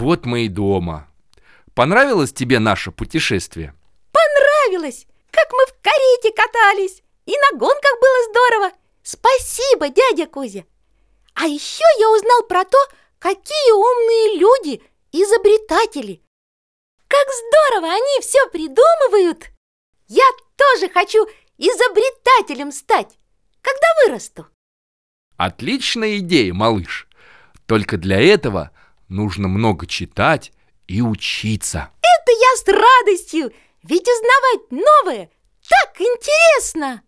Вот мы и дома. Понравилось тебе наше путешествие? Понравилось! Как мы в карете катались! И на гонках было здорово! Спасибо, дядя Кузя! А еще я узнал про то, какие умные люди, изобретатели! Как здорово они все придумывают! Я тоже хочу изобретателем стать, когда вырасту. Отличная идея, малыш. Только для этого нужно много читать и учиться. Это я с радостью, ведь узнавать новое так интересно.